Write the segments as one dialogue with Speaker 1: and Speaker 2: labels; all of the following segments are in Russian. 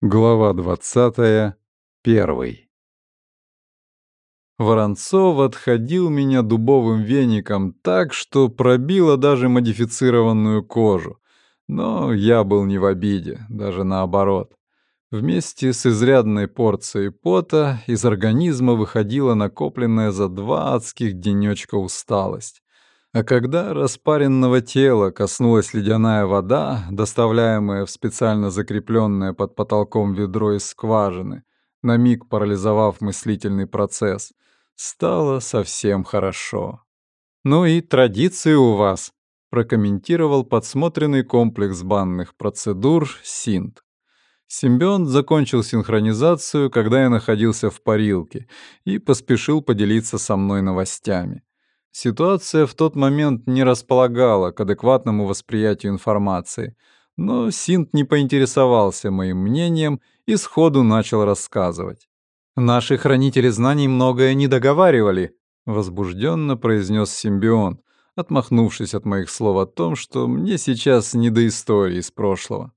Speaker 1: Глава 20. Первый. Воронцов отходил меня дубовым веником так, что пробило даже модифицированную кожу. Но я был не в обиде, даже наоборот. Вместе с изрядной порцией пота из организма выходила накопленная за два адских денечка усталость. А когда распаренного тела коснулась ледяная вода, доставляемая в специально закрепленное под потолком ведро из скважины, на миг парализовав мыслительный процесс, стало совсем хорошо. «Ну и традиции у вас», — прокомментировал подсмотренный комплекс банных процедур Синт. Симбионт закончил синхронизацию, когда я находился в парилке, и поспешил поделиться со мной новостями. Ситуация в тот момент не располагала к адекватному восприятию информации, но Синт не поинтересовался моим мнением и сходу начал рассказывать. «Наши хранители знаний многое не договаривали», — возбужденно произнес симбион, отмахнувшись от моих слов о том, что мне сейчас не до истории из прошлого.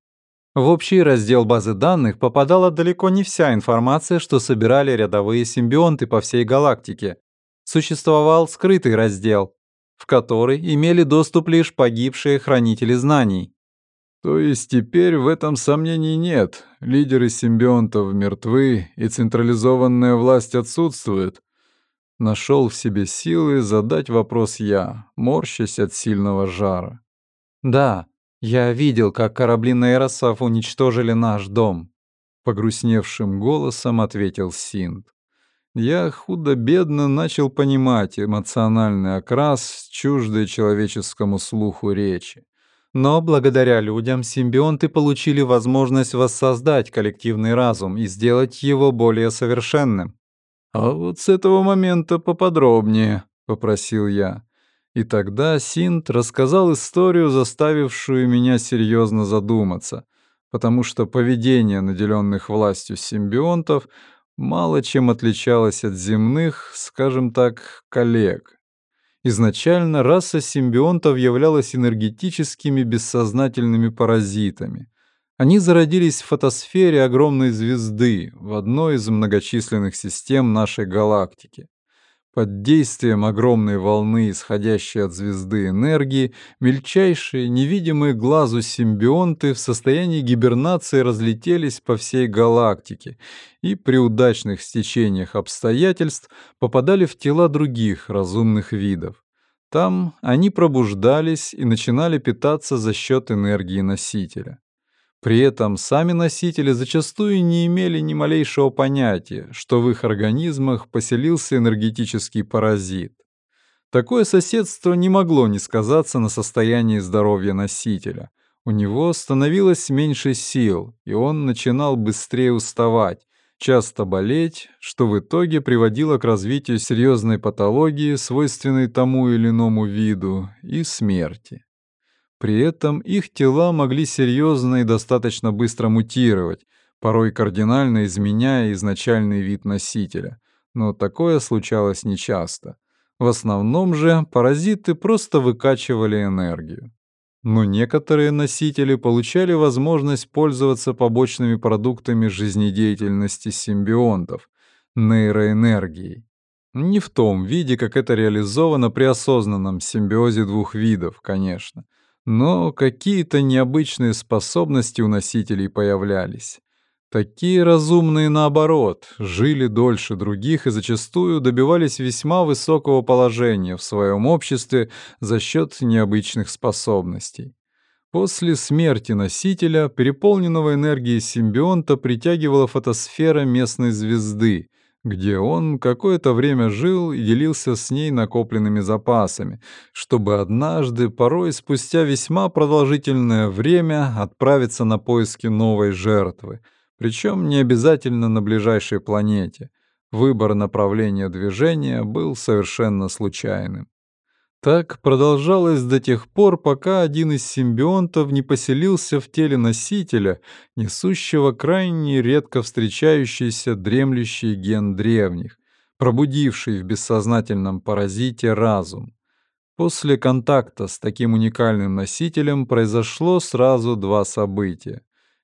Speaker 1: В общий раздел базы данных попадала далеко не вся информация, что собирали рядовые симбионты по всей галактике существовал скрытый раздел, в который имели доступ лишь погибшие хранители знаний.
Speaker 2: То есть теперь в этом сомнений нет. Лидеры симбионтов мертвы, и централизованная власть отсутствует.
Speaker 1: Нашел в себе силы задать вопрос я, морщась от сильного жара. Да, я видел, как корабли нейросов уничтожили наш дом. Погрустневшим голосом ответил Синд я худо-бедно начал понимать эмоциональный окрас чуждой человеческому слуху речи. Но благодаря людям симбионты получили возможность воссоздать коллективный разум и сделать его более совершенным.
Speaker 2: «А вот с этого момента поподробнее», — попросил я.
Speaker 1: И тогда Синт рассказал историю, заставившую меня серьезно задуматься, потому что поведение наделенных властью симбионтов мало чем отличалась от земных, скажем так, коллег. Изначально раса симбионтов являлась энергетическими бессознательными паразитами. Они зародились в фотосфере огромной звезды, в одной из многочисленных систем нашей галактики. Под действием огромной волны, исходящей от звезды энергии, мельчайшие, невидимые глазу симбионты в состоянии гибернации разлетелись по всей галактике и при удачных стечениях обстоятельств попадали в тела других разумных видов. Там они пробуждались и начинали питаться за счет энергии носителя. При этом сами носители зачастую не имели ни малейшего понятия, что в их организмах поселился энергетический паразит. Такое соседство не могло не сказаться на состоянии здоровья носителя. У него становилось меньше сил, и он начинал быстрее уставать, часто болеть, что в итоге приводило к развитию серьезной патологии, свойственной тому или иному виду, и смерти. При этом их тела могли серьезно и достаточно быстро мутировать, порой кардинально изменяя изначальный вид носителя. Но такое случалось нечасто. В основном же паразиты просто выкачивали энергию. Но некоторые носители получали возможность пользоваться побочными продуктами жизнедеятельности симбионтов — нейроэнергией. Не в том виде, как это реализовано при осознанном симбиозе двух видов, конечно — но какие-то необычные способности у носителей появлялись. Такие разумные, наоборот, жили дольше других и зачастую добивались весьма высокого положения в своем обществе за счет необычных способностей. После смерти носителя, переполненного энергией симбионта, притягивала фотосфера местной звезды, где он какое-то время жил и делился с ней накопленными запасами, чтобы однажды, порой спустя весьма продолжительное время, отправиться на поиски новой жертвы, причем не обязательно на ближайшей планете. Выбор направления движения был совершенно случайным. Так продолжалось до тех пор, пока один из симбионтов не поселился в теле носителя, несущего крайне редко встречающийся дремлющий ген древних, пробудивший в бессознательном паразите разум. После контакта с таким уникальным носителем произошло сразу два события.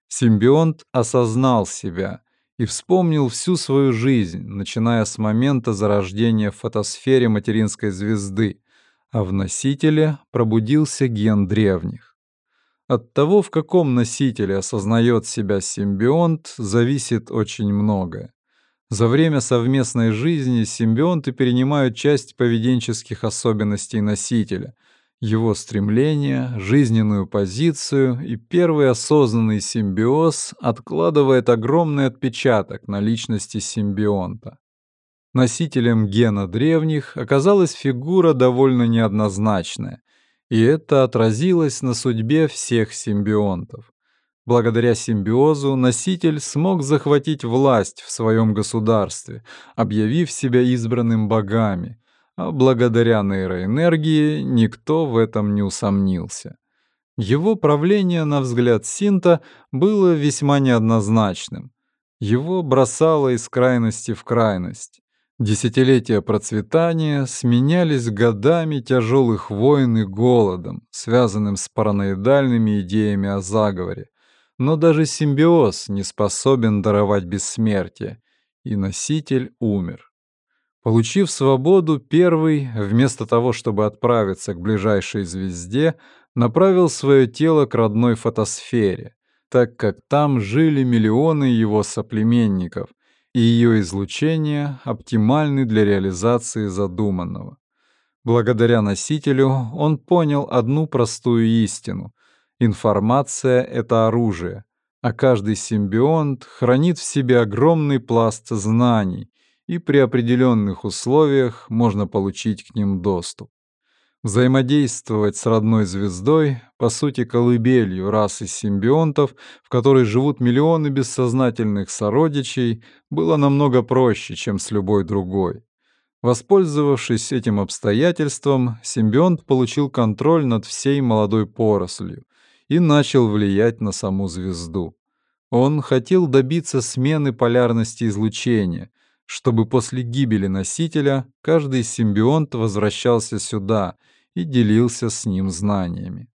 Speaker 1: Симбионт осознал себя и вспомнил всю свою жизнь, начиная с момента зарождения в фотосфере материнской звезды, а в носителе пробудился ген древних. От того, в каком носителе осознает себя симбионт, зависит очень многое. За время совместной жизни симбионты перенимают часть поведенческих особенностей носителя, его стремления, жизненную позицию, и первый осознанный симбиоз откладывает огромный отпечаток на личности симбионта. Носителем гена древних оказалась фигура довольно неоднозначная, и это отразилось на судьбе всех симбионтов. Благодаря симбиозу носитель смог захватить власть в своем государстве, объявив себя избранным богами, а благодаря нейроэнергии никто в этом не усомнился. Его правление, на взгляд Синта, было весьма неоднозначным. Его бросало из крайности в крайность. Десятилетия процветания сменялись годами тяжелых войн и голодом, связанным с параноидальными идеями о заговоре, но даже симбиоз не способен даровать бессмертие, и носитель умер. Получив свободу, первый, вместо того, чтобы отправиться к ближайшей звезде, направил свое тело к родной фотосфере, так как там жили миллионы его соплеменников, и ее излучение оптимальны для реализации задуманного. Благодаря носителю он понял одну простую истину. Информация — это оружие, а каждый симбионт хранит в себе огромный пласт знаний, и при определенных условиях можно получить к ним доступ. Взаимодействовать с родной звездой, по сути колыбелью расы симбионтов, в которой живут миллионы бессознательных сородичей, было намного проще, чем с любой другой. Воспользовавшись этим обстоятельством, симбионт получил контроль над всей молодой порослью — и начал влиять на саму звезду. Он хотел добиться смены полярности излучения, чтобы после гибели носителя каждый симбионт возвращался сюда и делился с ним знаниями.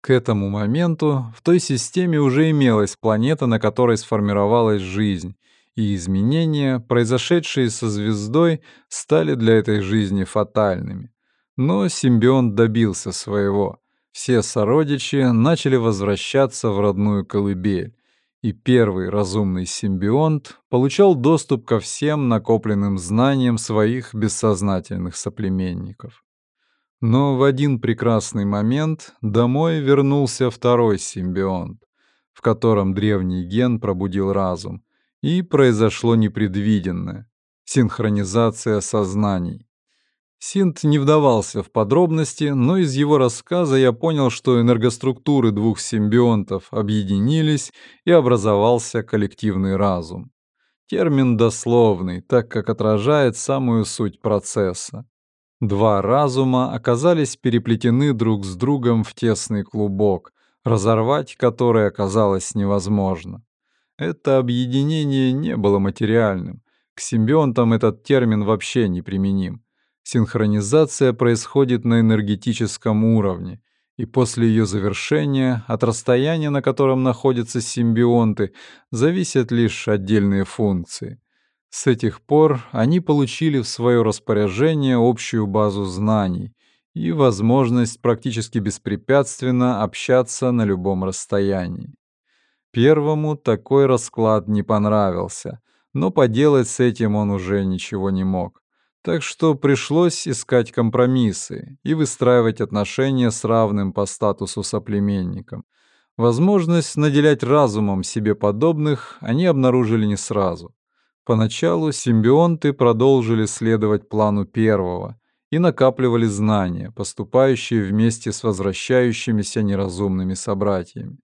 Speaker 1: К этому моменту в той системе уже имелась планета, на которой сформировалась жизнь, и изменения, произошедшие со звездой, стали для этой жизни фатальными. Но симбионт добился своего — все сородичи начали возвращаться в родную колыбель, и первый разумный симбионт получал доступ ко всем накопленным знаниям своих бессознательных соплеменников. Но в один прекрасный момент домой вернулся второй симбионт, в котором древний ген пробудил разум, и произошло непредвиденное — синхронизация сознаний. Синт не вдавался в подробности, но из его рассказа я понял, что энергоструктуры двух симбионтов объединились и образовался коллективный разум. Термин дословный, так как отражает самую суть процесса. Два разума оказались переплетены друг с другом в тесный клубок, разорвать который оказалось невозможно. Это объединение не было материальным. К симбионтам этот термин вообще не применим. Синхронизация происходит на энергетическом уровне, и после ее завершения от расстояния, на котором находятся симбионты, зависят лишь отдельные функции. С этих пор они получили в свое распоряжение общую базу знаний и возможность практически беспрепятственно общаться на любом расстоянии. Первому такой расклад не понравился, но поделать с этим он уже ничего не мог. Так что пришлось искать компромиссы и выстраивать отношения с равным по статусу соплеменником. Возможность наделять разумом себе подобных они обнаружили не сразу. Поначалу симбионты продолжили следовать плану первого и накапливали знания, поступающие вместе с возвращающимися неразумными собратьями.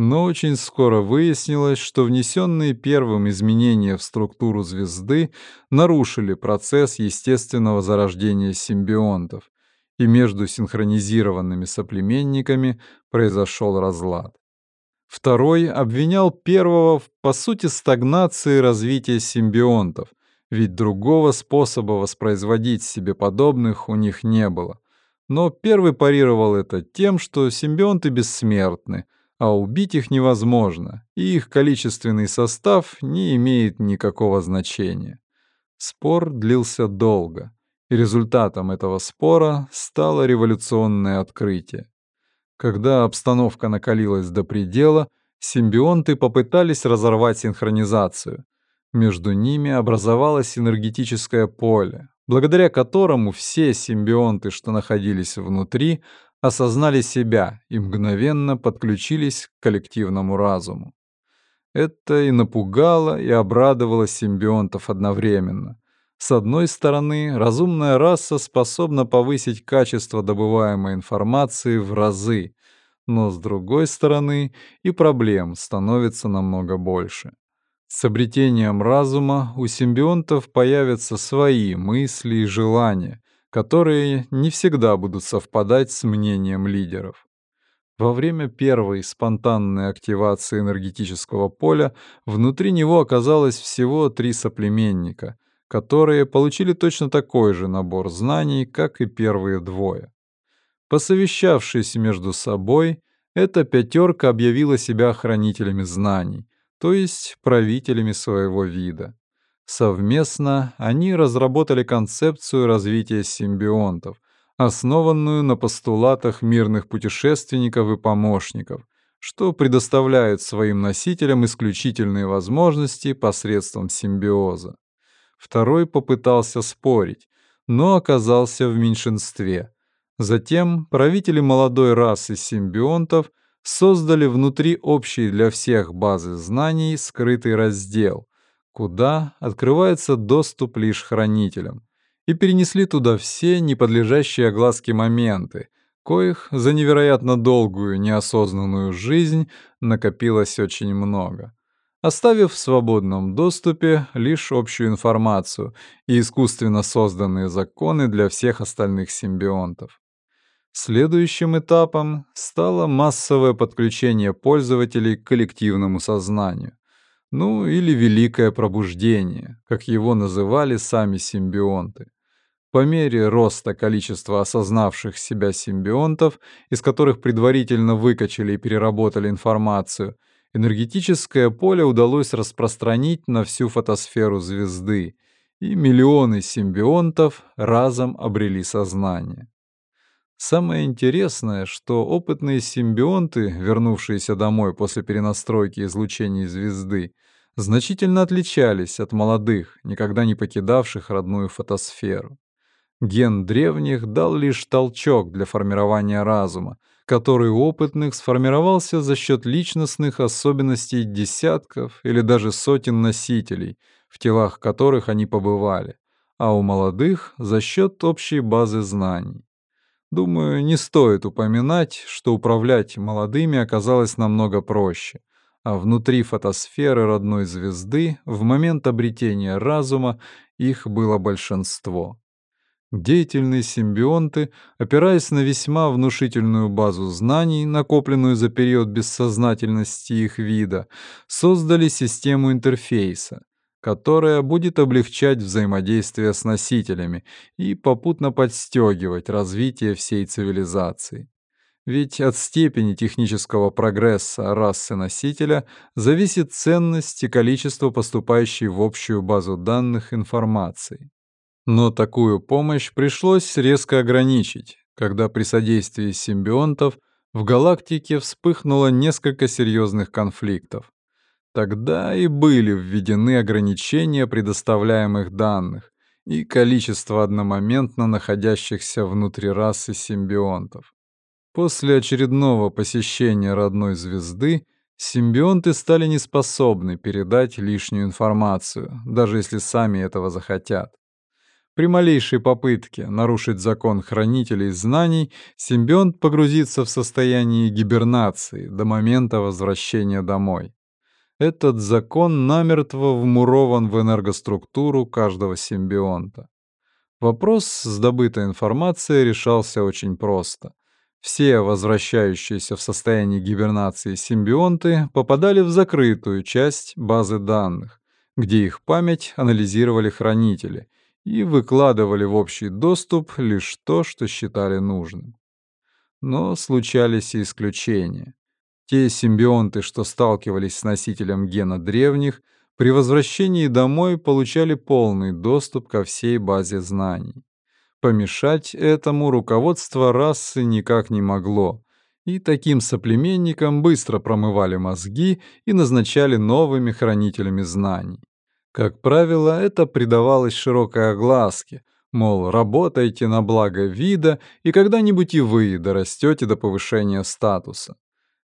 Speaker 1: Но очень скоро выяснилось, что внесенные первым изменения в структуру звезды нарушили процесс естественного зарождения симбионтов, и между синхронизированными соплеменниками произошел разлад. Второй обвинял первого в, по сути, стагнации развития симбионтов, ведь другого способа воспроизводить себе подобных у них не было. Но первый парировал это тем, что симбионты бессмертны — а убить их невозможно, и их количественный состав не имеет никакого значения. Спор длился долго, и результатом этого спора стало революционное открытие. Когда обстановка накалилась до предела, симбионты попытались разорвать синхронизацию. Между ними образовалось энергетическое поле, благодаря которому все симбионты, что находились внутри, осознали себя и мгновенно подключились к коллективному разуму. Это и напугало, и обрадовало симбионтов одновременно. С одной стороны, разумная раса способна повысить качество добываемой информации в разы, но с другой стороны, и проблем становится намного больше. С обретением разума у симбионтов появятся свои мысли и желания, которые не всегда будут совпадать с мнением лидеров. Во время первой спонтанной активации энергетического поля внутри него оказалось всего три соплеменника, которые получили точно такой же набор знаний, как и первые двое. Посовещавшись между собой, эта пятерка объявила себя хранителями знаний, то есть правителями своего вида. Совместно они разработали концепцию развития симбионтов, основанную на постулатах мирных путешественников и помощников, что предоставляет своим носителям исключительные возможности посредством симбиоза. Второй попытался спорить, но оказался в меньшинстве. Затем правители молодой расы симбионтов создали внутри общей для всех базы знаний скрытый раздел, куда открывается доступ лишь хранителям, и перенесли туда все неподлежащие огласке моменты, коих за невероятно долгую неосознанную жизнь накопилось очень много оставив в свободном доступе лишь общую информацию и искусственно созданные законы для всех остальных симбионтов. Следующим этапом стало массовое подключение пользователей к коллективному сознанию, ну или великое пробуждение, как его называли сами симбионты. По мере роста количества осознавших себя симбионтов, из которых предварительно выкачали и переработали информацию – энергетическое поле удалось распространить на всю фотосферу звезды, и миллионы симбионтов разом обрели сознание. Самое интересное, что опытные симбионты, вернувшиеся домой после перенастройки излучений звезды, значительно отличались от молодых, никогда не покидавших родную фотосферу. Ген древних дал лишь толчок для формирования разума, который у опытных сформировался за счет личностных особенностей десятков или даже сотен носителей, в телах которых они побывали, а у молодых — за счет общей базы знаний. Думаю, не стоит упоминать, что управлять молодыми оказалось намного проще, а внутри фотосферы родной звезды в момент обретения разума их было большинство. Деятельные симбионты, опираясь на весьма внушительную базу знаний, накопленную за период бессознательности их вида, создали систему интерфейса, которая будет облегчать взаимодействие с носителями и попутно подстегивать развитие всей цивилизации. Ведь от степени технического прогресса расы носителя зависит ценность и количество поступающей в общую базу данных информации. Но такую помощь пришлось резко ограничить, когда при содействии симбионтов в галактике вспыхнуло несколько серьезных конфликтов. Тогда и были введены ограничения предоставляемых данных и количество одномоментно находящихся внутри расы симбионтов. После очередного посещения родной звезды симбионты стали неспособны передать лишнюю информацию, даже если сами этого захотят. При малейшей попытке нарушить закон хранителей знаний, симбионт погрузится в состояние гибернации до момента возвращения домой. Этот закон намертво вмурован в энергоструктуру каждого симбионта. Вопрос с добытой информацией решался очень просто. Все возвращающиеся в состояние гибернации симбионты попадали в закрытую часть базы данных, где их память анализировали хранители — и выкладывали в общий доступ лишь то, что считали нужным. Но случались и исключения. Те симбионты, что сталкивались с носителем гена древних, при возвращении домой получали полный доступ ко всей базе знаний. Помешать этому руководство расы никак не могло, и таким соплеменникам быстро промывали мозги и назначали новыми хранителями знаний. Как правило, это придавалось широкой огласке, мол, работайте на благо вида, и когда-нибудь и вы дорастете до повышения статуса.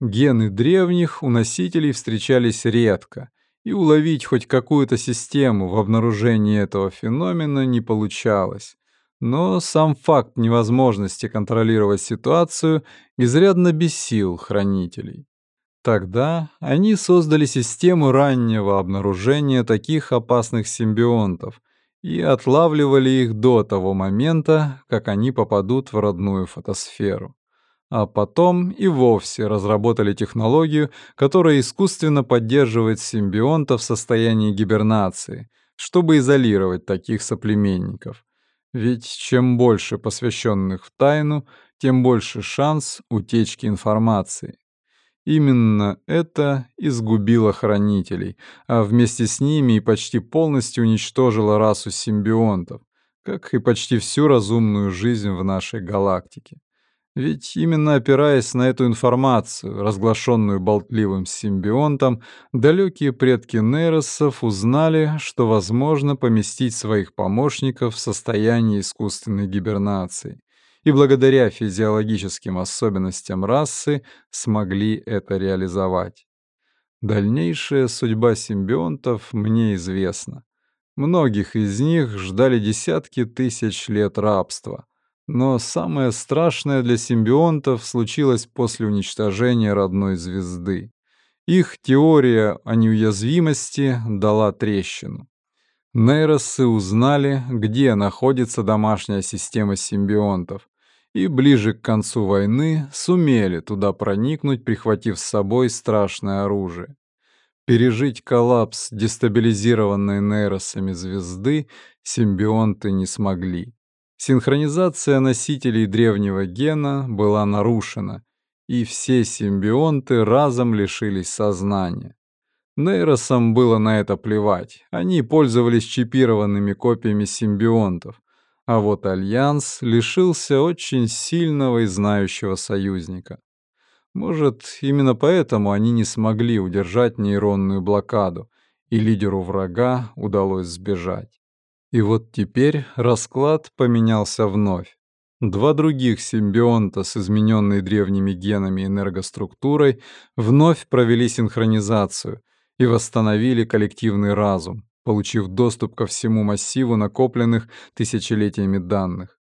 Speaker 1: Гены древних у носителей встречались редко, и уловить хоть какую-то систему в обнаружении этого феномена не получалось. Но сам факт невозможности контролировать ситуацию изрядно бесил хранителей. Тогда они создали систему раннего обнаружения таких опасных симбионтов и отлавливали их до того момента, как они попадут в родную фотосферу а потом и вовсе разработали технологию, которая искусственно поддерживает симбионта в состоянии гибернации, чтобы изолировать таких соплеменников. Ведь чем больше посвященных в тайну, тем больше шанс утечки информации. Именно это изгубило хранителей, а вместе с ними и почти полностью уничтожило расу симбионтов, как и почти всю разумную жизнь в нашей галактике. Ведь именно опираясь на эту информацию, разглашенную болтливым симбионтом, далекие предки нейросов узнали, что возможно поместить своих помощников в состояние искусственной гибернации, и благодаря физиологическим особенностям расы смогли это реализовать. Дальнейшая судьба симбионтов мне известна. Многих из них ждали десятки тысяч лет рабства — но самое страшное для симбионтов случилось после уничтожения родной звезды. Их теория о неуязвимости дала трещину. Нейросы узнали, где находится домашняя система симбионтов, и ближе к концу войны сумели туда проникнуть, прихватив с собой страшное оружие. Пережить коллапс дестабилизированной нейросами звезды симбионты не смогли. Синхронизация носителей древнего гена была нарушена, и все симбионты разом лишились сознания. Нейросам было на это плевать, они пользовались чипированными копиями симбионтов, а вот Альянс лишился очень сильного и знающего союзника. Может, именно поэтому они не смогли удержать нейронную блокаду, и лидеру врага удалось сбежать. И вот теперь расклад поменялся вновь. Два других симбионта с измененной древними генами энергоструктурой вновь провели синхронизацию и восстановили коллективный разум, получив доступ ко всему массиву накопленных тысячелетиями данных.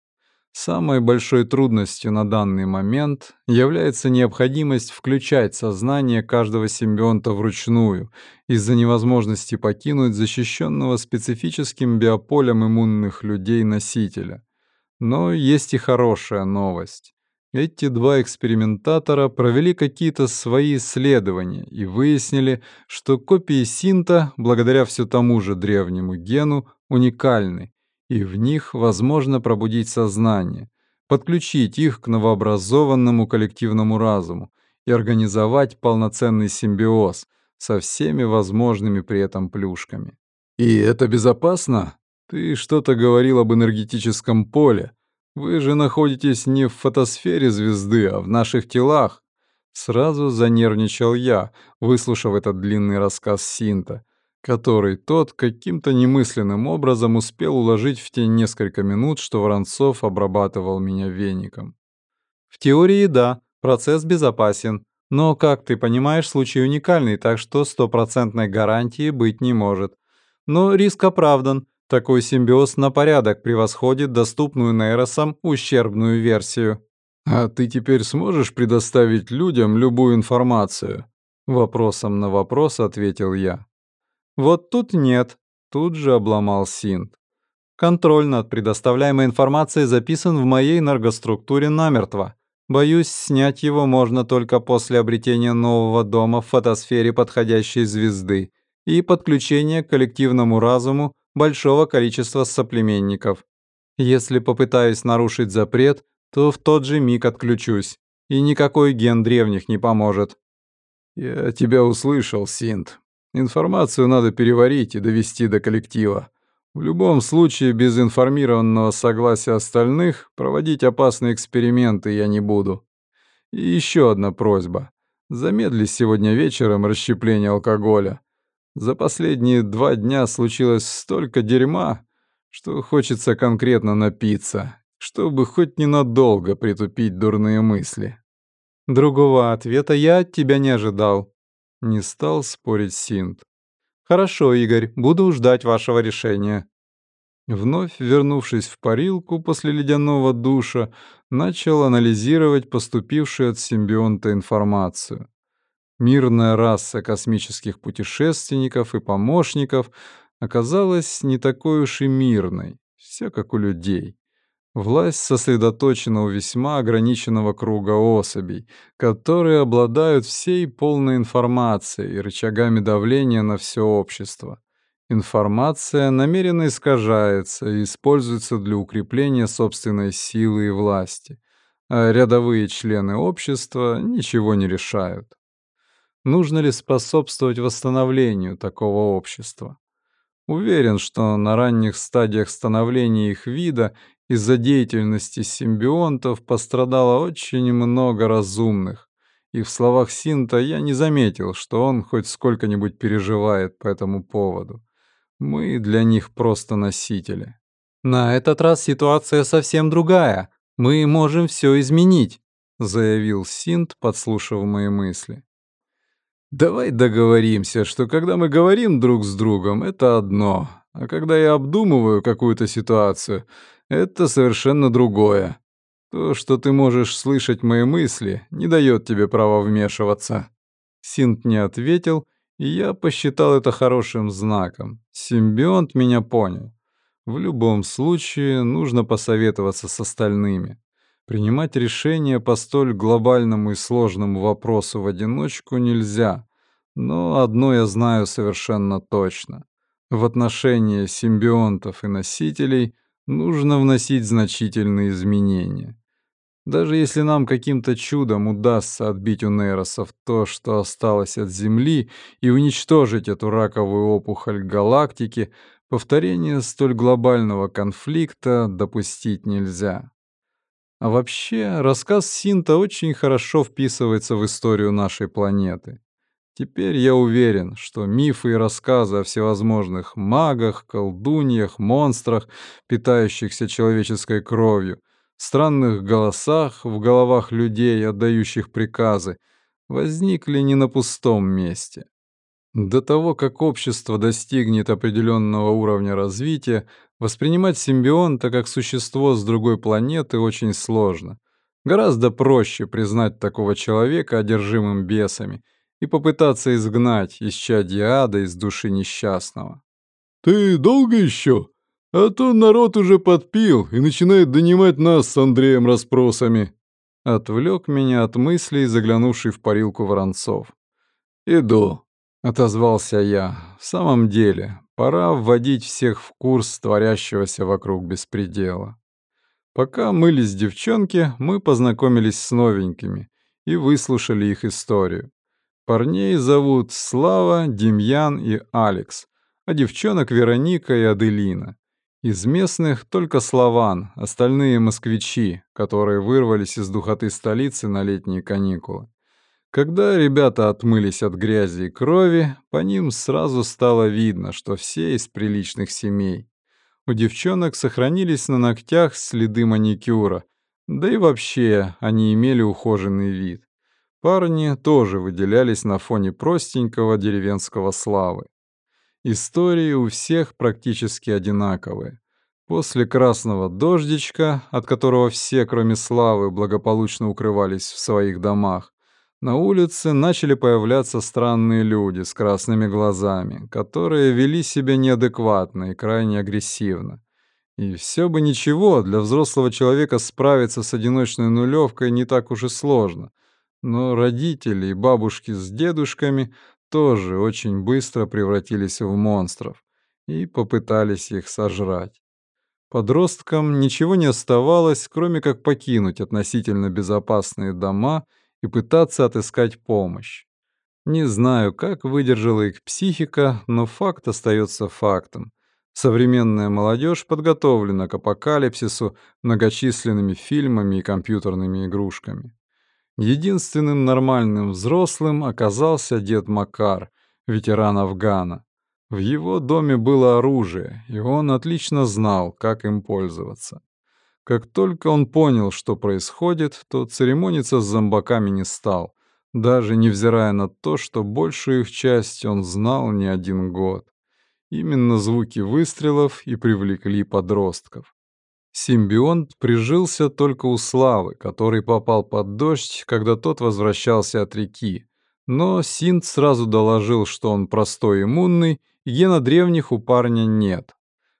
Speaker 1: Самой большой трудностью на данный момент является необходимость включать сознание каждого симбионта вручную из-за невозможности покинуть защищенного специфическим биополем иммунных людей носителя. Но есть и хорошая новость. Эти два экспериментатора провели какие-то свои исследования и выяснили, что копии синта, благодаря все тому же древнему гену, уникальны и в них возможно пробудить сознание, подключить их к новообразованному коллективному разуму и организовать полноценный симбиоз со всеми возможными при этом плюшками. И это безопасно? Ты что-то говорил об энергетическом поле. Вы же находитесь не в фотосфере звезды, а в наших телах. Сразу занервничал я, выслушав этот длинный рассказ Синта который тот каким-то немысленным образом успел уложить в те несколько минут, что Воронцов обрабатывал меня веником.
Speaker 2: В теории да, процесс безопасен, но, как ты понимаешь, случай уникальный, так что стопроцентной гарантии быть не может. Но риск оправдан, такой симбиоз на порядок превосходит доступную нейросам ущербную версию.
Speaker 1: А ты теперь сможешь предоставить людям любую информацию? Вопросом на вопрос ответил я.
Speaker 2: Вот тут нет, тут же обломал Синт. Контроль над предоставляемой информацией записан в моей энергоструктуре намертво. Боюсь, снять его можно только после обретения нового дома в фотосфере подходящей звезды и подключения к коллективному разуму большого количества соплеменников. Если попытаюсь нарушить запрет, то в тот же миг отключусь, и никакой ген древних не поможет.
Speaker 1: Я тебя услышал, Синт. Информацию надо переварить и довести до коллектива. В любом случае, без информированного согласия остальных проводить опасные эксперименты я не буду. И еще одна просьба. Замедли сегодня вечером расщепление алкоголя. За последние два дня случилось столько дерьма, что хочется конкретно напиться, чтобы хоть ненадолго притупить дурные мысли.
Speaker 2: Другого ответа я от тебя не ожидал. Не стал спорить Синт. Хорошо, Игорь, буду ждать вашего решения.
Speaker 1: Вновь вернувшись в парилку после ледяного душа, начал анализировать поступившую от симбионта информацию. Мирная раса космических путешественников и помощников оказалась не такой уж и мирной, все как у людей. Власть сосредоточена у весьма ограниченного круга особей, которые обладают всей полной информацией и рычагами давления на все общество. Информация намеренно искажается и используется для укрепления собственной силы и власти, а рядовые члены общества ничего не решают. Нужно ли способствовать восстановлению такого общества? Уверен, что на ранних стадиях становления их вида из-за деятельности симбионтов пострадало очень много разумных, и в словах Синта я не заметил, что он хоть сколько-нибудь переживает по этому поводу. Мы для них просто носители.
Speaker 2: «На этот раз ситуация совсем другая. Мы можем все изменить», — заявил Синт, подслушав мои мысли.
Speaker 1: «Давай договоримся, что когда мы говорим друг с другом, это одно, а когда я обдумываю какую-то ситуацию, это совершенно другое. То, что ты можешь слышать мои мысли, не дает тебе права вмешиваться».
Speaker 2: Синт не ответил, и я посчитал это хорошим знаком. Симбионт меня понял. В любом случае нужно посоветоваться с остальными. Принимать решение по столь глобальному и сложному вопросу в одиночку нельзя. Но одно я знаю совершенно точно. В отношении симбионтов и носителей нужно вносить значительные изменения. Даже если нам каким-то чудом удастся отбить у нейросов то, что осталось от Земли, и уничтожить эту раковую опухоль галактики, повторение столь глобального конфликта допустить нельзя. А вообще, рассказ Синта очень хорошо вписывается в историю нашей планеты. Теперь я уверен, что мифы и рассказы о всевозможных магах, колдуньях, монстрах, питающихся человеческой кровью — странных голосах в головах людей, отдающих приказы, возникли не на пустом месте. До того, как общество достигнет определенного уровня развития, воспринимать симбионта как существо с другой планеты очень сложно. Гораздо проще признать такого человека одержимым бесами и попытаться изгнать исчадье ада из души несчастного.
Speaker 1: «Ты долго еще?» А то народ уже подпил и начинает донимать нас с Андреем расспросами. Отвлек меня от мыслей, заглянувший в парилку Воронцов. «Иду», — отозвался я. «В самом деле, пора вводить всех в курс творящегося вокруг беспредела». Пока мылись девчонки, мы познакомились с новенькими и выслушали их историю. Парней зовут Слава, Демьян и Алекс, а девчонок Вероника и Аделина. Из местных только Слован, остальные москвичи, которые вырвались из духоты столицы на летние каникулы. Когда ребята отмылись от грязи и крови, по ним сразу стало видно, что все из приличных семей. У девчонок сохранились на ногтях следы маникюра, да и вообще они имели ухоженный вид. Парни тоже выделялись на фоне простенького деревенского славы. Истории у всех практически одинаковые. После красного дождичка, от которого все, кроме Славы, благополучно укрывались в своих домах, на улице начали появляться странные люди с красными глазами, которые вели себя неадекватно и крайне агрессивно. И все бы ничего, для взрослого человека справиться с одиночной нулевкой не так уж и сложно. Но родители и бабушки с дедушками тоже очень быстро превратились в монстров и попытались их сожрать. Подросткам ничего не оставалось, кроме как покинуть относительно безопасные дома и пытаться отыскать помощь. Не знаю, как выдержала их психика, но факт остается фактом. Современная молодежь подготовлена к апокалипсису многочисленными фильмами и компьютерными игрушками. Единственным нормальным взрослым оказался дед Макар, ветеран Афгана. В его доме было оружие, и он отлично знал, как им пользоваться. Как только он понял, что происходит, то церемониться с зомбаками не стал, даже невзирая на то, что большую их часть он знал не один год. Именно звуки выстрелов и привлекли подростков. Симбионт прижился только у Славы, который попал под дождь, когда тот возвращался от реки. Но Синт сразу доложил, что он простой иммунный, и гена древних у парня нет.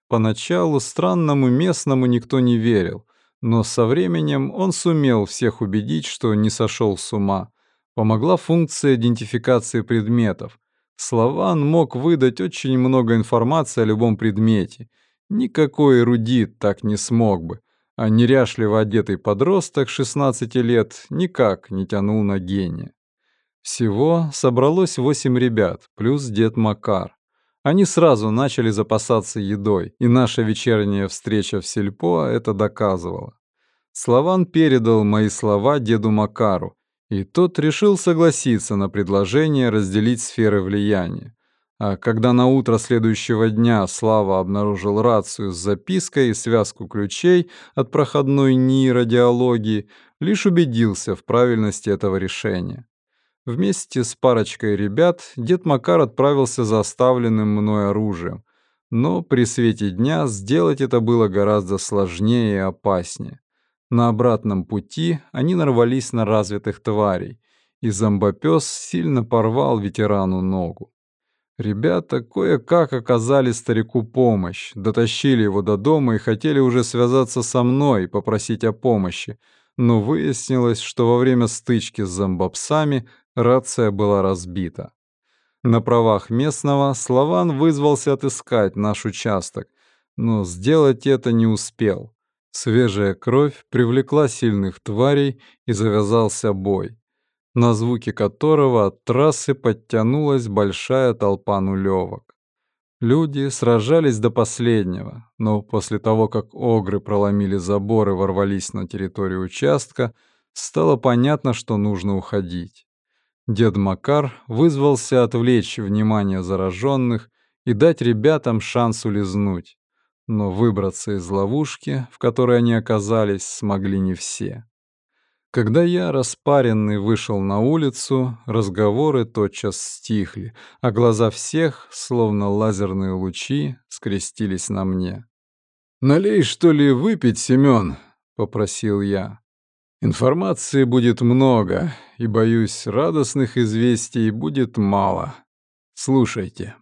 Speaker 1: Поначалу странному местному никто не верил, но со временем он сумел всех убедить, что не сошел с ума. Помогла функция идентификации предметов. Слован мог выдать очень много информации о любом предмете. Никакой эрудит так не смог бы, а неряшливо одетый подросток 16 лет никак не тянул на гения. Всего собралось восемь ребят, плюс дед Макар. Они сразу начали запасаться едой, и наша вечерняя встреча в сельпо это доказывала. Слован передал мои слова деду Макару, и тот решил согласиться на предложение разделить сферы влияния. А когда на утро следующего дня Слава обнаружил рацию с запиской и связку ключей от проходной НИИ радиологии, лишь убедился в правильности этого решения. Вместе с парочкой ребят дед Макар отправился за оставленным мной оружием, но при свете дня сделать это было гораздо сложнее и опаснее. На обратном пути они нарвались на развитых тварей, и зомбопёс сильно порвал ветерану ногу. Ребята кое-как оказали старику помощь, дотащили его до дома и хотели уже связаться со мной и попросить о помощи, но выяснилось, что во время стычки с зомбопсами рация была разбита. На правах местного Слован вызвался отыскать наш участок, но сделать это не успел. Свежая кровь привлекла сильных тварей и завязался бой, на звуки которого от трассы подтянулась большая толпа нулевок. Люди сражались до последнего, но после того, как огры проломили забор и ворвались на территорию участка, стало понятно, что нужно уходить. Дед Макар вызвался отвлечь внимание зараженных и дать ребятам шанс улизнуть но выбраться из ловушки, в которой они оказались, смогли не все. Когда я, распаренный, вышел на улицу, разговоры тотчас стихли, а глаза всех, словно лазерные лучи, скрестились на мне. «Налей, что ли, выпить, Семён?» — попросил я. «Информации будет много, и, боюсь, радостных известий будет мало. Слушайте».